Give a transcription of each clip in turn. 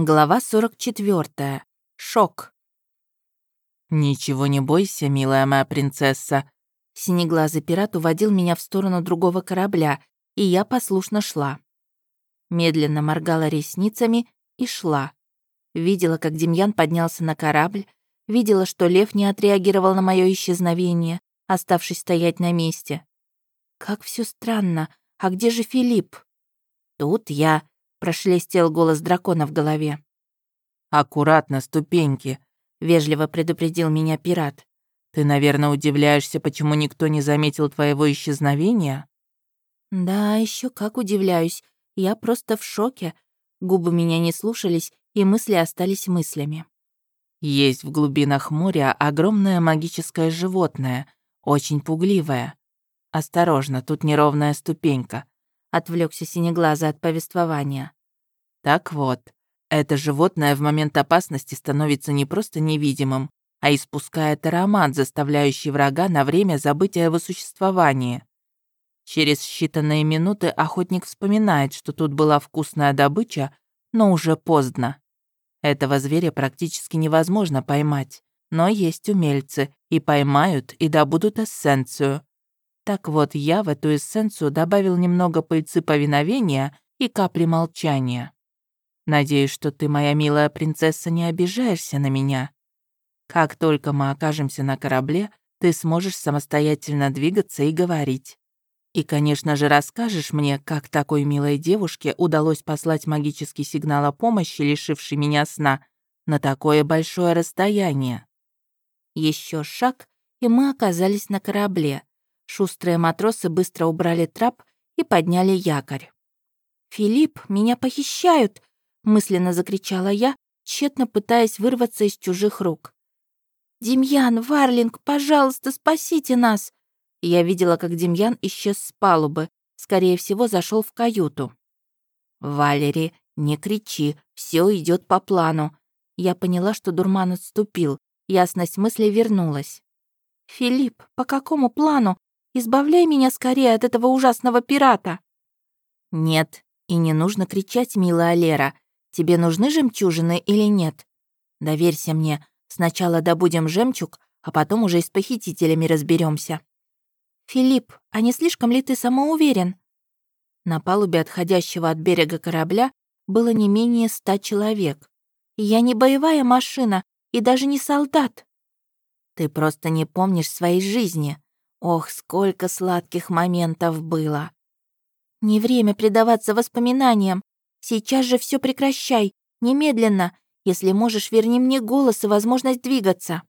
Глава 44. Шок. «Ничего не бойся, милая моя принцесса». Синеглазый пират уводил меня в сторону другого корабля, и я послушно шла. Медленно моргала ресницами и шла. Видела, как Демьян поднялся на корабль, видела, что лев не отреагировал на мое исчезновение, оставшись стоять на месте. Как все странно. А где же Филипп? Тут я, Прошелестел голос дракона в голове. «Аккуратно, ступеньки», — вежливо предупредил меня пират. «Ты, наверное, удивляешься, почему никто не заметил твоего исчезновения?» «Да, еще как удивляюсь. Я просто в шоке. Губы меня не слушались, и мысли остались мыслями». «Есть в глубинах моря огромное магическое животное, очень пугливое. Осторожно, тут неровная ступенька отвлекся синеглаза от повествования. Так вот, это животное в момент опасности становится не просто невидимым, а испускает аромат, заставляющий врага на время забыть о его существовании. Через считанные минуты охотник вспоминает, что тут была вкусная добыча, но уже поздно. Этого зверя практически невозможно поймать, но есть умельцы, и поймают, и добудут эссенцию. Так вот, я в эту эссенцию добавил немного пыльцы повиновения и капли молчания. Надеюсь, что ты, моя милая принцесса, не обижаешься на меня. Как только мы окажемся на корабле, ты сможешь самостоятельно двигаться и говорить. И, конечно же, расскажешь мне, как такой милой девушке удалось послать магический сигнал о помощи, лишивший меня сна, на такое большое расстояние. Еще шаг, и мы оказались на корабле. Шустрые матросы быстро убрали трап и подняли якорь. «Филипп, меня похищают!» — мысленно закричала я, тщетно пытаясь вырваться из чужих рук. «Демьян, Варлинг, пожалуйста, спасите нас!» Я видела, как Демьян исчез с палубы, скорее всего, зашел в каюту. «Валери, не кричи, все идет по плану». Я поняла, что дурман отступил, ясность мысли вернулась. «Филипп, по какому плану? Избавляй меня скорее от этого ужасного пирата!» «Нет, и не нужно кричать, милая Лера. Тебе нужны жемчужины или нет? Доверься мне. Сначала добудем жемчуг, а потом уже и с похитителями разберемся. «Филипп, а не слишком ли ты самоуверен?» На палубе отходящего от берега корабля было не менее ста человек. «Я не боевая машина и даже не солдат». «Ты просто не помнишь своей жизни», Ох, сколько сладких моментов было. Не время предаваться воспоминаниям. Сейчас же все прекращай, немедленно. Если можешь, верни мне голос и возможность двигаться.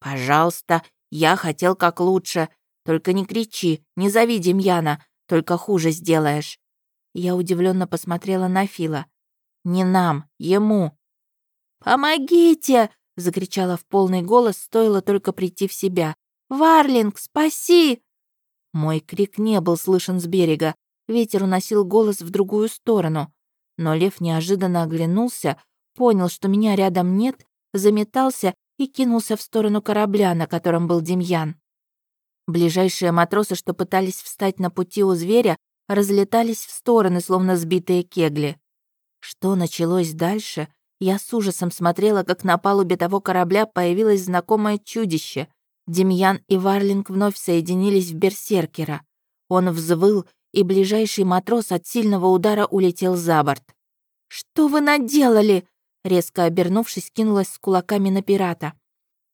Пожалуйста, я хотел как лучше. Только не кричи, не зови Демьяна, только хуже сделаешь. Я удивленно посмотрела на Фила. Не нам, ему. «Помогите!» — закричала в полный голос, стоило только прийти в себя. «Варлинг, спаси!» Мой крик не был слышен с берега, ветер уносил голос в другую сторону. Но лев неожиданно оглянулся, понял, что меня рядом нет, заметался и кинулся в сторону корабля, на котором был Демьян. Ближайшие матросы, что пытались встать на пути у зверя, разлетались в стороны, словно сбитые кегли. Что началось дальше, я с ужасом смотрела, как на палубе того корабля появилось знакомое чудище. Демьян и Варлинг вновь соединились в берсеркера. Он взвыл, и ближайший матрос от сильного удара улетел за борт. «Что вы наделали?» Резко обернувшись, кинулась с кулаками на пирата.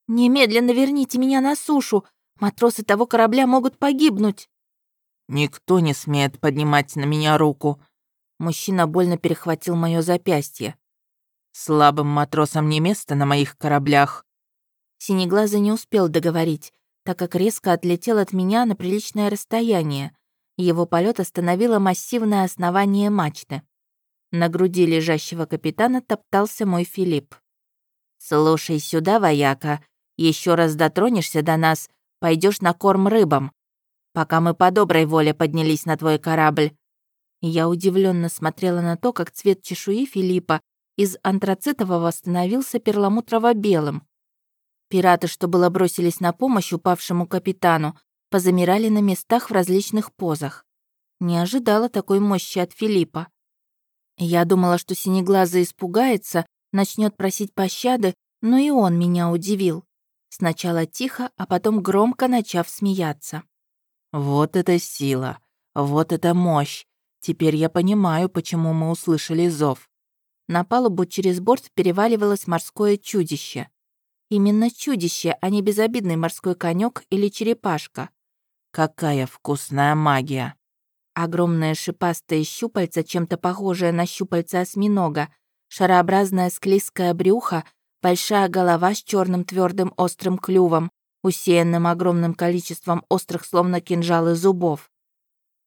«Немедленно верните меня на сушу! Матросы того корабля могут погибнуть!» «Никто не смеет поднимать на меня руку!» Мужчина больно перехватил мое запястье. «Слабым матросам не место на моих кораблях!» Синеглазый не успел договорить, так как резко отлетел от меня на приличное расстояние. Его полет остановило массивное основание мачты. На груди лежащего капитана топтался мой Филипп. «Слушай сюда, вояка, еще раз дотронешься до нас, пойдешь на корм рыбам, пока мы по доброй воле поднялись на твой корабль». Я удивленно смотрела на то, как цвет чешуи Филиппа из антрацитового становился перламутрово-белым. Пираты, что было бросились на помощь упавшему капитану, позамирали на местах в различных позах. Не ожидала такой мощи от Филиппа. Я думала, что Синеглазый испугается, начнет просить пощады, но и он меня удивил. Сначала тихо, а потом громко начав смеяться. «Вот это сила! Вот это мощь! Теперь я понимаю, почему мы услышали зов». На палубу через борт переваливалось морское чудище. Именно чудище, а не безобидный морской конек или черепашка. Какая вкусная магия! Огромное шипастое щупальце, чем-то похожее на щупальце осьминога, шарообразное склизкое брюхо, большая голова с черным твердым острым клювом, усеянным огромным количеством острых, словно кинжалы, зубов.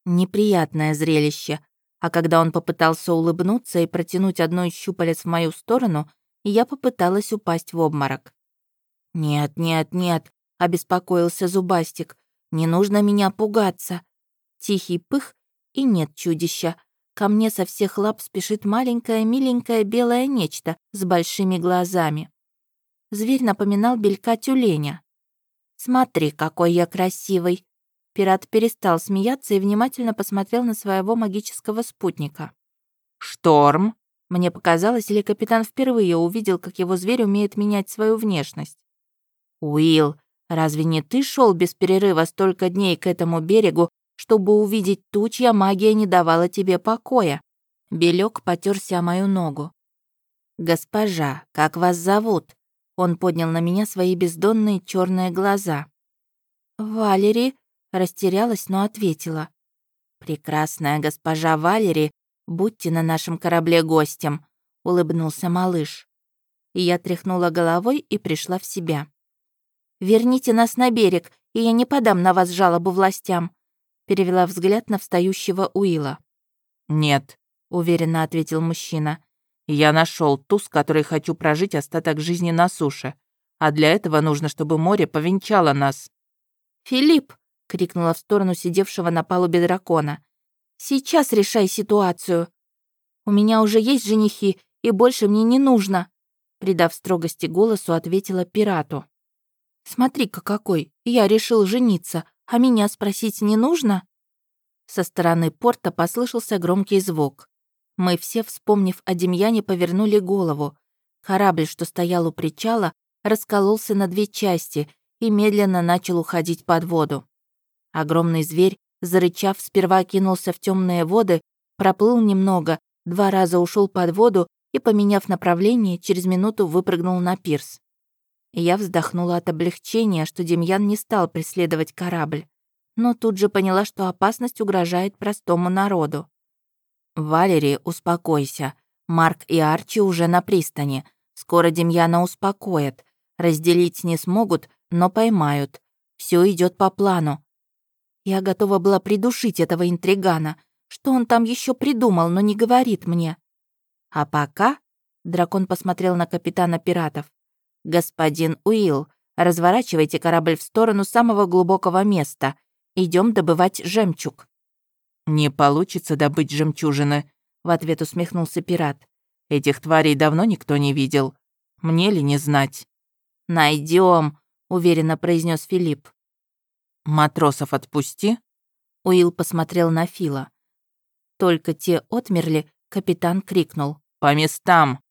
Неприятное зрелище, а когда он попытался улыбнуться и протянуть одной из щупалец в мою сторону, я попыталась упасть в обморок. «Нет, нет, нет», — обеспокоился Зубастик, — «не нужно меня пугаться». Тихий пых, и нет чудища. Ко мне со всех лап спешит маленькое миленькое белое нечто с большими глазами. Зверь напоминал белька тюленя. «Смотри, какой я красивый!» Пират перестал смеяться и внимательно посмотрел на своего магического спутника. «Шторм?» Мне показалось, или капитан впервые увидел, как его зверь умеет менять свою внешность. «Уилл, разве не ты шел без перерыва столько дней к этому берегу, чтобы увидеть ту, чья магия не давала тебе покоя?» Белек потерся о мою ногу. «Госпожа, как вас зовут?» Он поднял на меня свои бездонные черные глаза. «Валери», — растерялась, но ответила. «Прекрасная госпожа Валери, будьте на нашем корабле гостем», — улыбнулся малыш. Я тряхнула головой и пришла в себя. «Верните нас на берег, и я не подам на вас жалобу властям», — перевела взгляд на встающего Уила. «Нет», — уверенно ответил мужчина. Я нашел ту, с которой хочу прожить остаток жизни на суше. А для этого нужно, чтобы море повенчало нас». «Филипп!» — крикнула в сторону сидевшего на палубе дракона. «Сейчас решай ситуацию. У меня уже есть женихи, и больше мне не нужно», придав строгости голосу, ответила пирату. «Смотри-ка какой, я решил жениться, а меня спросить не нужно?» Со стороны порта послышался громкий звук. Мы все, вспомнив о Демьяне, повернули голову. Корабль, что стоял у причала, раскололся на две части и медленно начал уходить под воду. Огромный зверь, зарычав, сперва кинулся в темные воды, проплыл немного, два раза ушел под воду и, поменяв направление, через минуту выпрыгнул на пирс. Я вздохнула от облегчения, что Демьян не стал преследовать корабль, но тут же поняла, что опасность угрожает простому народу. «Валери, успокойся. Марк и Арчи уже на пристани. Скоро Демьяна успокоят. Разделить не смогут, но поймают. Все идет по плану». Я готова была придушить этого интригана. Что он там еще придумал, но не говорит мне. А пока... Дракон посмотрел на капитана пиратов. «Господин Уилл, разворачивайте корабль в сторону самого глубокого места. Идем добывать жемчуг». «Не получится добыть жемчужины», — в ответ усмехнулся пират. «Этих тварей давно никто не видел. Мне ли не знать?» Найдем, уверенно произнес Филипп. «Матросов отпусти». Уилл посмотрел на Фила. Только те отмерли, капитан крикнул. «По местам!»